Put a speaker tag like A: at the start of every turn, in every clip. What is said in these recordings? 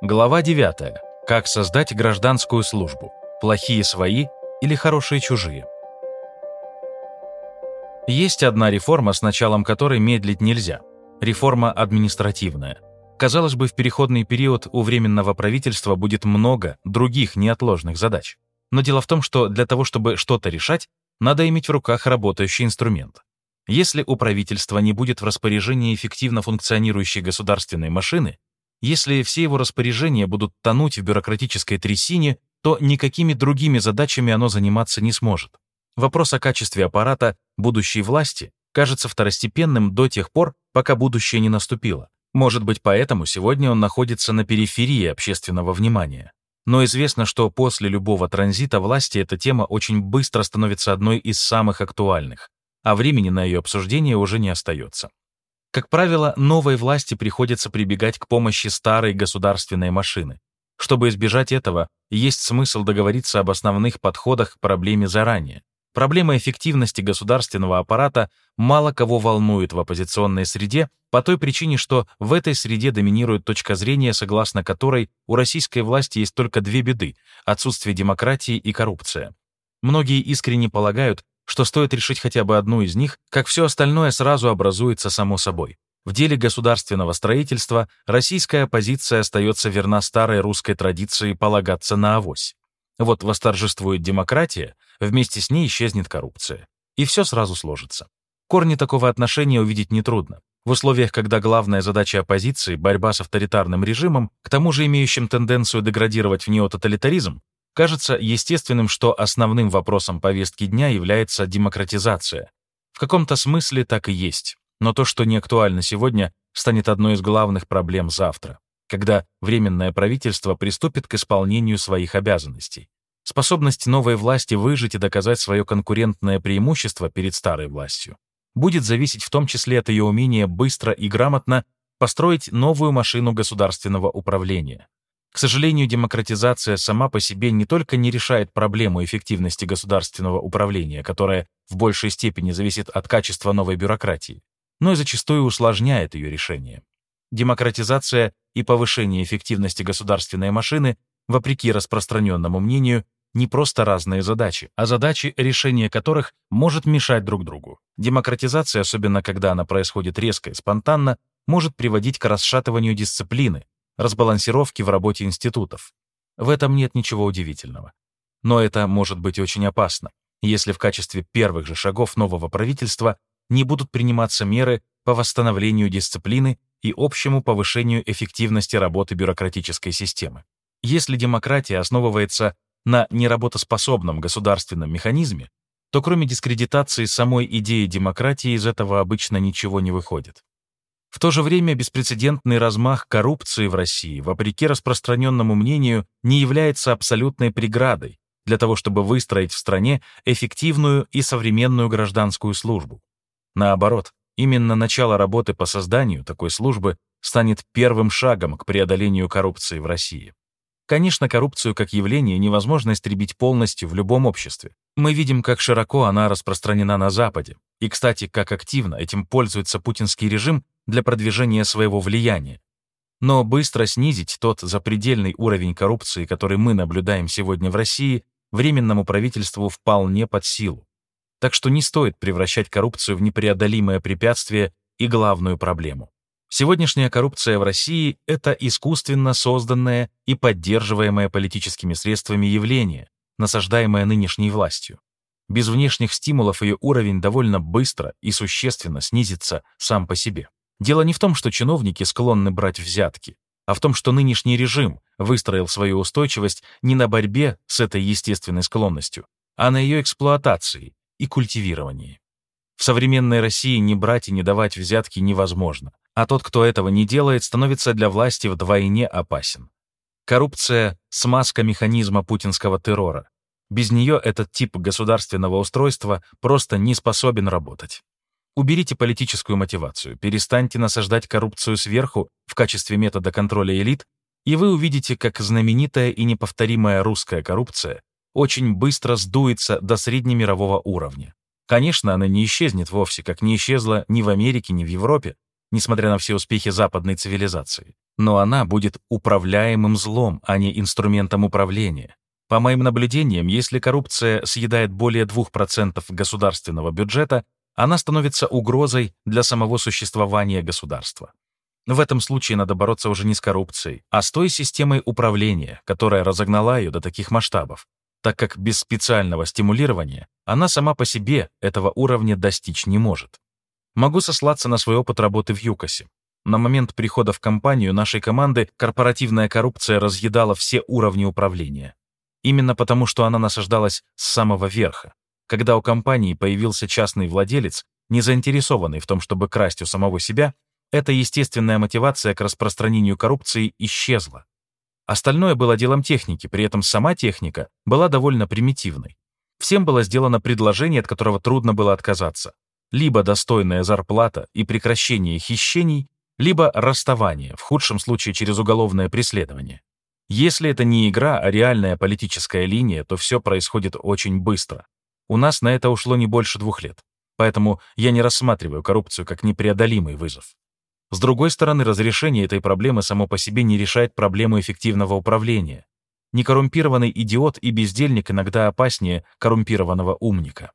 A: Глава 9. Как создать гражданскую службу? Плохие свои или хорошие чужие? Есть одна реформа, с началом которой медлить нельзя. Реформа административная. Казалось бы, в переходный период у Временного правительства будет много других неотложных задач. Но дело в том, что для того, чтобы что-то решать, надо иметь в руках работающий инструмент. Если у правительства не будет в распоряжении эффективно функционирующей государственной машины, если все его распоряжения будут тонуть в бюрократической трясине, то никакими другими задачами оно заниматься не сможет. Вопрос о качестве аппарата будущей власти кажется второстепенным до тех пор, пока будущее не наступило. Может быть, поэтому сегодня он находится на периферии общественного внимания. Но известно, что после любого транзита власти эта тема очень быстро становится одной из самых актуальных а времени на ее обсуждение уже не остается. Как правило, новой власти приходится прибегать к помощи старой государственной машины. Чтобы избежать этого, есть смысл договориться об основных подходах к проблеме заранее. Проблема эффективности государственного аппарата мало кого волнует в оппозиционной среде по той причине, что в этой среде доминирует точка зрения, согласно которой у российской власти есть только две беды – отсутствие демократии и коррупция. Многие искренне полагают, что стоит решить хотя бы одну из них, как все остальное сразу образуется само собой. В деле государственного строительства российская оппозиция остается верна старой русской традиции полагаться на авось. Вот восторжествует демократия, вместе с ней исчезнет коррупция. И все сразу сложится. Корни такого отношения увидеть нетрудно. В условиях, когда главная задача оппозиции — борьба с авторитарным режимом, к тому же имеющим тенденцию деградировать в неототалитаризм, Кажется естественным, что основным вопросом повестки дня является демократизация. В каком-то смысле так и есть. Но то, что не актуально сегодня, станет одной из главных проблем завтра, когда Временное правительство приступит к исполнению своих обязанностей. Способность новой власти выжить и доказать свое конкурентное преимущество перед старой властью будет зависеть в том числе от ее умения быстро и грамотно построить новую машину государственного управления. К сожалению, демократизация сама по себе не только не решает проблему эффективности государственного управления, которая в большей степени зависит от качества новой бюрократии, но и зачастую усложняет ее решение. Демократизация и повышение эффективности государственной машины, вопреки распространенному мнению, не просто разные задачи, а задачи, решение которых может мешать друг другу. Демократизация, особенно когда она происходит резко и спонтанно, может приводить к расшатыванию дисциплины, разбалансировки в работе институтов. В этом нет ничего удивительного. Но это может быть очень опасно, если в качестве первых же шагов нового правительства не будут приниматься меры по восстановлению дисциплины и общему повышению эффективности работы бюрократической системы. Если демократия основывается на неработоспособном государственном механизме, то кроме дискредитации самой идеи демократии из этого обычно ничего не выходит. В то же время беспрецедентный размах коррупции в России, вопреки распространенному мнению, не является абсолютной преградой для того, чтобы выстроить в стране эффективную и современную гражданскую службу. Наоборот, именно начало работы по созданию такой службы станет первым шагом к преодолению коррупции в России. Конечно, коррупцию как явление невозможно истребить полностью в любом обществе. Мы видим, как широко она распространена на Западе. И, кстати, как активно этим пользуется путинский режим для продвижения своего влияния. Но быстро снизить тот запредельный уровень коррупции, который мы наблюдаем сегодня в России, временному правительству вполне под силу. Так что не стоит превращать коррупцию в непреодолимое препятствие и главную проблему. Сегодняшняя коррупция в России — это искусственно созданное и поддерживаемое политическими средствами явление, насаждаемое нынешней властью. Без внешних стимулов ее уровень довольно быстро и существенно снизится сам по себе. Дело не в том, что чиновники склонны брать взятки, а в том, что нынешний режим выстроил свою устойчивость не на борьбе с этой естественной склонностью, а на ее эксплуатации и культивировании. В современной России не брать и не давать взятки невозможно, а тот, кто этого не делает, становится для власти вдвойне опасен. Коррупция — смазка механизма путинского террора. Без нее этот тип государственного устройства просто не способен работать. Уберите политическую мотивацию, перестаньте насаждать коррупцию сверху в качестве метода контроля элит, и вы увидите, как знаменитая и неповторимая русская коррупция очень быстро сдуется до среднемирового уровня. Конечно, она не исчезнет вовсе, как не исчезла ни в Америке, ни в Европе, несмотря на все успехи западной цивилизации. Но она будет управляемым злом, а не инструментом управления. По моим наблюдениям, если коррупция съедает более 2% государственного бюджета, она становится угрозой для самого существования государства. В этом случае надо бороться уже не с коррупцией, а с той системой управления, которая разогнала ее до таких масштабов, так как без специального стимулирования она сама по себе этого уровня достичь не может. Могу сослаться на свой опыт работы в ЮКОСе. На момент прихода в компанию нашей команды корпоративная коррупция разъедала все уровни управления. Именно потому, что она насаждалась с самого верха. Когда у компании появился частный владелец, не заинтересованный в том, чтобы красть у самого себя, эта естественная мотивация к распространению коррупции исчезла. Остальное было делом техники, при этом сама техника была довольно примитивной. Всем было сделано предложение, от которого трудно было отказаться. Либо достойная зарплата и прекращение хищений, либо расставание, в худшем случае через уголовное преследование. Если это не игра, а реальная политическая линия, то все происходит очень быстро. У нас на это ушло не больше двух лет. Поэтому я не рассматриваю коррупцию как непреодолимый вызов. С другой стороны, разрешение этой проблемы само по себе не решает проблему эффективного управления. Некоррумпированный идиот и бездельник иногда опаснее коррумпированного умника.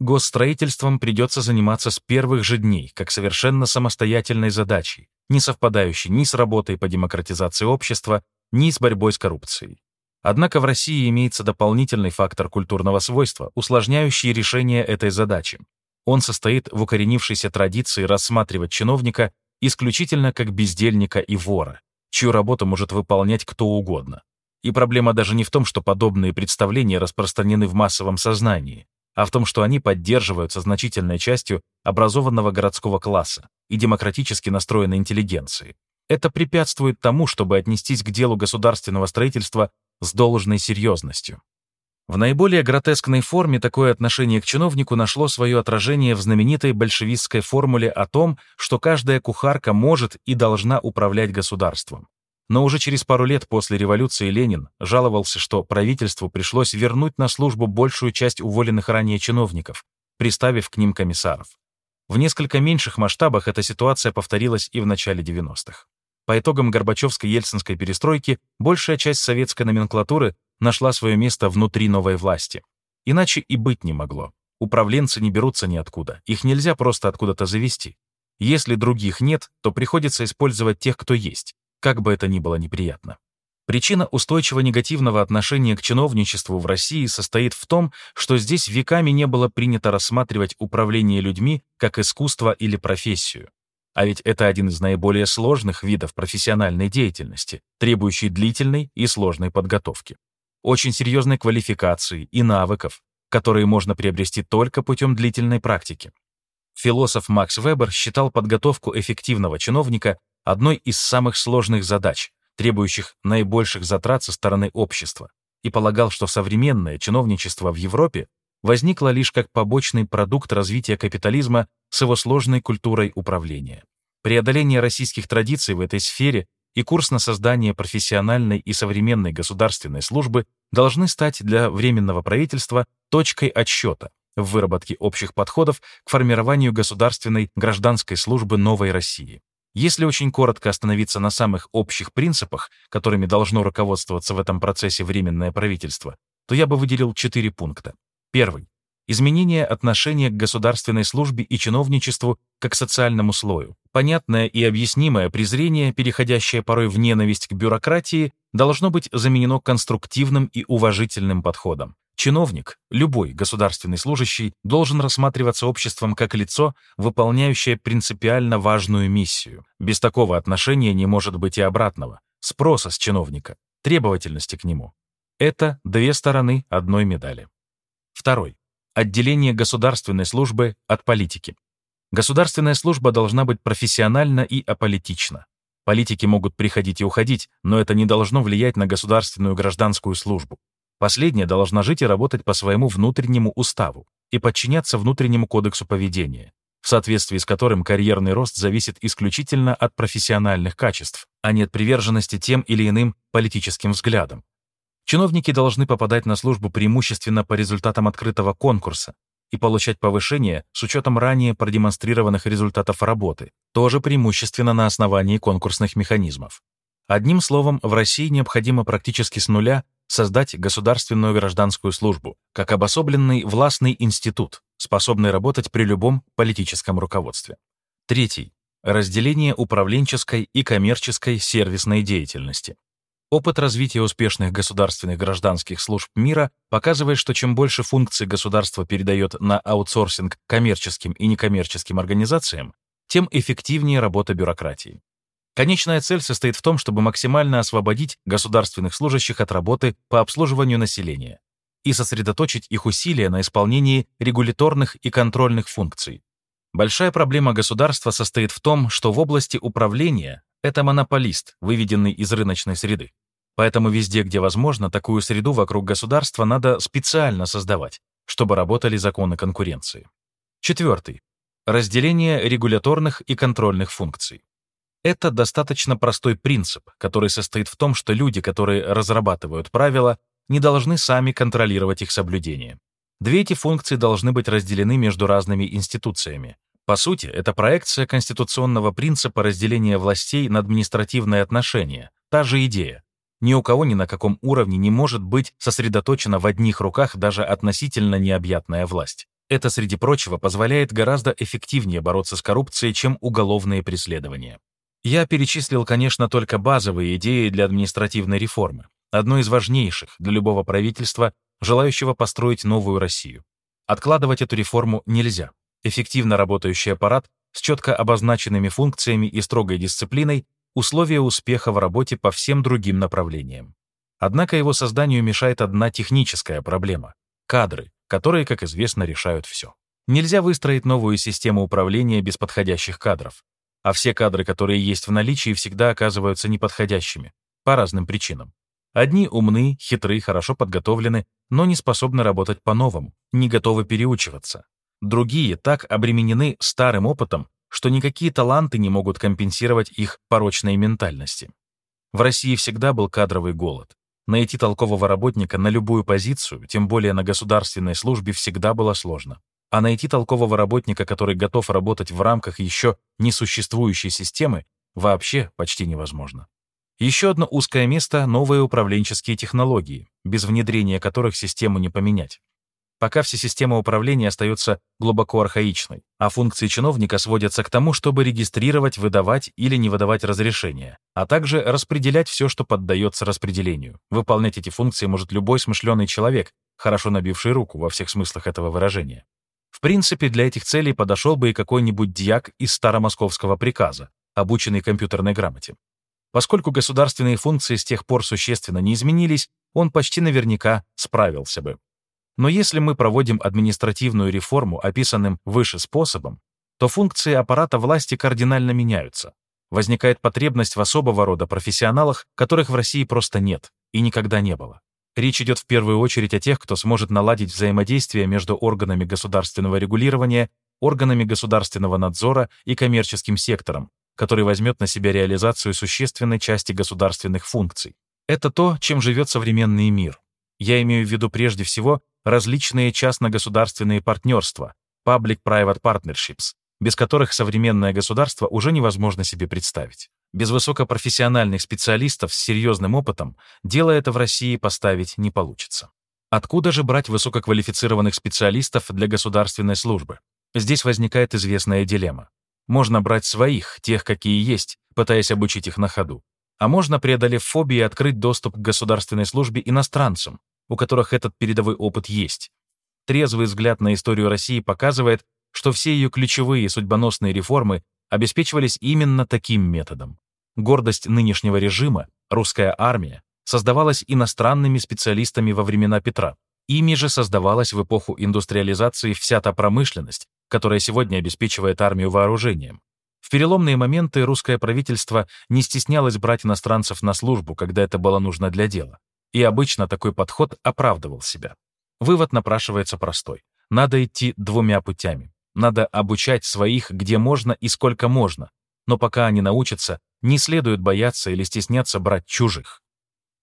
A: Госстроительством придется заниматься с первых же дней, как совершенно самостоятельной задачей, не совпадающей ни с работой по демократизации общества, ни с борьбой с коррупцией. Однако в России имеется дополнительный фактор культурного свойства, усложняющий решение этой задачи. Он состоит в укоренившейся традиции рассматривать чиновника исключительно как бездельника и вора, чью работу может выполнять кто угодно. И проблема даже не в том, что подобные представления распространены в массовом сознании, а в том, что они поддерживаются значительной частью образованного городского класса и демократически настроенной интеллигенции. Это препятствует тому, чтобы отнестись к делу государственного строительства с должной серьезностью. В наиболее гротескной форме такое отношение к чиновнику нашло свое отражение в знаменитой большевистской формуле о том, что каждая кухарка может и должна управлять государством. Но уже через пару лет после революции Ленин жаловался, что правительству пришлось вернуть на службу большую часть уволенных ранее чиновников, приставив к ним комиссаров. В несколько меньших масштабах эта ситуация повторилась и в начале 90-х. По итогам Горбачевской-Ельцинской перестройки большая часть советской номенклатуры нашла свое место внутри новой власти. Иначе и быть не могло. Управленцы не берутся ниоткуда, их нельзя просто откуда-то завести. Если других нет, то приходится использовать тех, кто есть, как бы это ни было неприятно. Причина устойчиво негативного отношения к чиновничеству в России состоит в том, что здесь веками не было принято рассматривать управление людьми как искусство или профессию. А ведь это один из наиболее сложных видов профессиональной деятельности, требующий длительной и сложной подготовки очень серьезной квалификации и навыков, которые можно приобрести только путем длительной практики. Философ Макс Вебер считал подготовку эффективного чиновника одной из самых сложных задач, требующих наибольших затрат со стороны общества, и полагал, что современное чиновничество в Европе возникло лишь как побочный продукт развития капитализма с его сложной культурой управления. Преодоление российских традиций в этой сфере и курс на создание профессиональной и современной государственной службы должны стать для Временного правительства точкой отсчета в выработке общих подходов к формированию государственной гражданской службы новой России. Если очень коротко остановиться на самых общих принципах, которыми должно руководствоваться в этом процессе Временное правительство, то я бы выделил четыре пункта. Первый. Изменение отношения к государственной службе и чиновничеству как социальному слою. Понятное и объяснимое презрение, переходящее порой в ненависть к бюрократии, должно быть заменено конструктивным и уважительным подходом. Чиновник, любой государственный служащий, должен рассматриваться обществом как лицо, выполняющее принципиально важную миссию. Без такого отношения не может быть и обратного. Спроса с чиновника, требовательности к нему. Это две стороны одной медали. Второй. Отделение государственной службы от политики. Государственная служба должна быть профессиональна и аполитична. Политики могут приходить и уходить, но это не должно влиять на государственную гражданскую службу. Последняя должна жить и работать по своему внутреннему уставу и подчиняться внутреннему кодексу поведения, в соответствии с которым карьерный рост зависит исключительно от профессиональных качеств, а не от приверженности тем или иным политическим взглядам. Чиновники должны попадать на службу преимущественно по результатам открытого конкурса и получать повышение с учетом ранее продемонстрированных результатов работы, тоже преимущественно на основании конкурсных механизмов. Одним словом, в России необходимо практически с нуля создать государственную гражданскую службу, как обособленный властный институт, способный работать при любом политическом руководстве. Третий. Разделение управленческой и коммерческой сервисной деятельности. Опыт развития успешных государственных гражданских служб мира показывает, что чем больше функций государство передает на аутсорсинг коммерческим и некоммерческим организациям, тем эффективнее работа бюрократии. Конечная цель состоит в том, чтобы максимально освободить государственных служащих от работы по обслуживанию населения и сосредоточить их усилия на исполнении регуляторных и контрольных функций. Большая проблема государства состоит в том, что в области управления это монополист, выведенный из рыночной среды. Поэтому везде, где возможно, такую среду вокруг государства надо специально создавать, чтобы работали законы конкуренции. Четвертый. Разделение регуляторных и контрольных функций. Это достаточно простой принцип, который состоит в том, что люди, которые разрабатывают правила, не должны сами контролировать их соблюдение. Две эти функции должны быть разделены между разными институциями, по сути, это проекция конституционного принципа разделения властей на административные отношения, та же идея. Ни у кого ни на каком уровне не может быть сосредоточена в одних руках даже относительно необъятная власть. Это, среди прочего, позволяет гораздо эффективнее бороться с коррупцией, чем уголовные преследования. Я перечислил, конечно, только базовые идеи для административной реформы, одной из важнейших для любого правительства, желающего построить новую Россию. Откладывать эту реформу нельзя. Эффективно работающий аппарат с четко обозначенными функциями и строгой дисциплиной — условия успеха в работе по всем другим направлениям. Однако его созданию мешает одна техническая проблема — кадры, которые, как известно, решают все. Нельзя выстроить новую систему управления без подходящих кадров. А все кадры, которые есть в наличии, всегда оказываются неподходящими. По разным причинам. Одни умны, хитры, хорошо подготовлены, но не способны работать по-новому, не готовы переучиваться. Другие так обременены старым опытом, что никакие таланты не могут компенсировать их порочной ментальности. В России всегда был кадровый голод. Найти толкового работника на любую позицию, тем более на государственной службе, всегда было сложно. А найти толкового работника, который готов работать в рамках еще несуществующей системы, вообще почти невозможно. Еще одно узкое место — новые управленческие технологии, без внедрения которых систему не поменять. Пока вся система управления остается глубоко архаичной, а функции чиновника сводятся к тому, чтобы регистрировать, выдавать или не выдавать разрешения, а также распределять все, что поддается распределению. Выполнять эти функции может любой смышленый человек, хорошо набивший руку во всех смыслах этого выражения. В принципе, для этих целей подошел бы и какой-нибудь дьяк из старомосковского приказа, обученный компьютерной грамоте. Поскольку государственные функции с тех пор существенно не изменились, он почти наверняка справился бы. Но если мы проводим административную реформу, описанным выше способом, то функции аппарата власти кардинально меняются. Возникает потребность в особого рода профессионалах, которых в России просто нет и никогда не было. Речь идет в первую очередь о тех, кто сможет наладить взаимодействие между органами государственного регулирования, органами государственного надзора и коммерческим сектором, который возьмет на себя реализацию существенной части государственных функций. Это то, чем живет современный мир. Я имею в виду прежде всего различные частно-государственные партнерства, public-private partnerships, без которых современное государство уже невозможно себе представить. Без высокопрофессиональных специалистов с серьезным опытом дело это в России поставить не получится. Откуда же брать высококвалифицированных специалистов для государственной службы? Здесь возникает известная дилемма. Можно брать своих, тех, какие есть, пытаясь обучить их на ходу. А можно, преодолев фобии, открыть доступ к государственной службе иностранцам, у которых этот передовой опыт есть. Трезвый взгляд на историю России показывает, что все ее ключевые судьбоносные реформы обеспечивались именно таким методом. Гордость нынешнего режима, русская армия, создавалась иностранными специалистами во времена Петра. Ими же создавалась в эпоху индустриализации вся та промышленность, которая сегодня обеспечивает армию вооружением. В переломные моменты русское правительство не стеснялось брать иностранцев на службу, когда это было нужно для дела. И обычно такой подход оправдывал себя. Вывод напрашивается простой. Надо идти двумя путями. Надо обучать своих где можно и сколько можно, но пока они научатся, не следует бояться или стесняться брать чужих.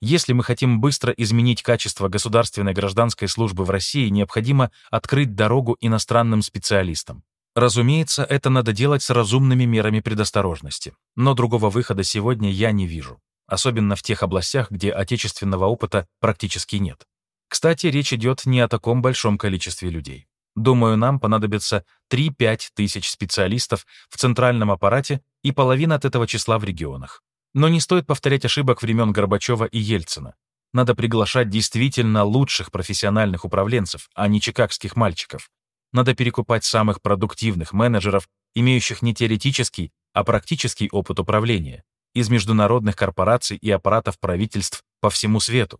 A: Если мы хотим быстро изменить качество государственной гражданской службы в России, необходимо открыть дорогу иностранным специалистам. Разумеется, это надо делать с разумными мерами предосторожности, но другого выхода сегодня я не вижу, особенно в тех областях, где отечественного опыта практически нет. Кстати, речь идет не о таком большом количестве людей. Думаю, нам понадобится 3-5 тысяч специалистов в центральном аппарате и половина от этого числа в регионах. Но не стоит повторять ошибок времен Горбачева и Ельцина. Надо приглашать действительно лучших профессиональных управленцев, а не чикагских мальчиков. Надо перекупать самых продуктивных менеджеров, имеющих не теоретический, а практический опыт управления, из международных корпораций и аппаратов правительств по всему свету.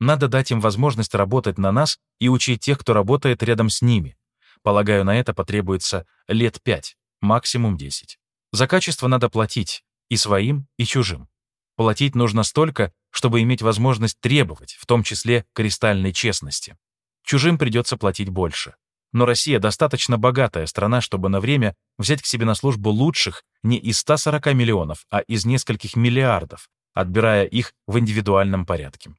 A: Надо дать им возможность работать на нас и учить тех, кто работает рядом с ними. Полагаю, на это потребуется лет пять, максимум десять. За качество надо платить, и своим, и чужим. Платить нужно столько, чтобы иметь возможность требовать, в том числе кристальной честности. Чужим придется платить больше. Но Россия достаточно богатая страна, чтобы на время взять к себе на службу лучших не из 140 миллионов, а из нескольких миллиардов, отбирая их в индивидуальном порядке.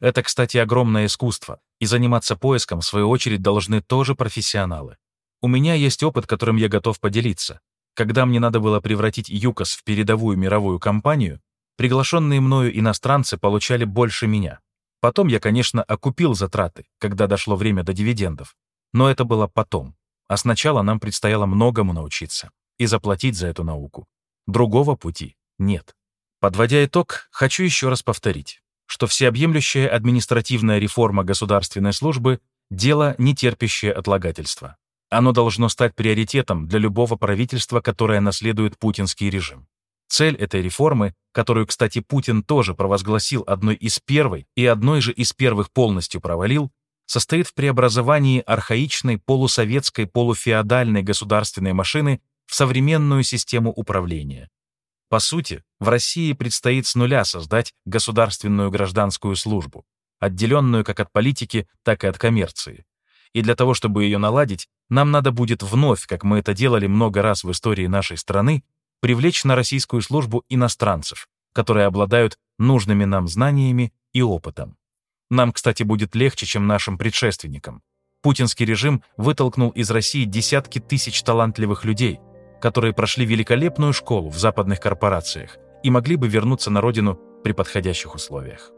A: Это, кстати, огромное искусство, и заниматься поиском, в свою очередь, должны тоже профессионалы. У меня есть опыт, которым я готов поделиться. Когда мне надо было превратить ЮКОС в передовую мировую компанию, приглашенные мною иностранцы получали больше меня. Потом я, конечно, окупил затраты, когда дошло время до дивидендов. Но это было потом. А сначала нам предстояло многому научиться и заплатить за эту науку. Другого пути нет. Подводя итог, хочу еще раз повторить, что всеобъемлющая административная реформа государственной службы – дело, не терпящее отлагательства. Оно должно стать приоритетом для любого правительства, которое наследует путинский режим. Цель этой реформы, которую, кстати, Путин тоже провозгласил одной из первой и одной же из первых полностью провалил, состоит в преобразовании архаичной полусоветской полуфеодальной государственной машины в современную систему управления. По сути, в России предстоит с нуля создать государственную гражданскую службу, отделенную как от политики, так и от коммерции. И для того, чтобы ее наладить, нам надо будет вновь, как мы это делали много раз в истории нашей страны, привлечь на российскую службу иностранцев, которые обладают нужными нам знаниями и опытом. Нам, кстати, будет легче, чем нашим предшественникам. Путинский режим вытолкнул из России десятки тысяч талантливых людей, которые прошли великолепную школу в западных корпорациях и могли бы вернуться на родину при подходящих условиях.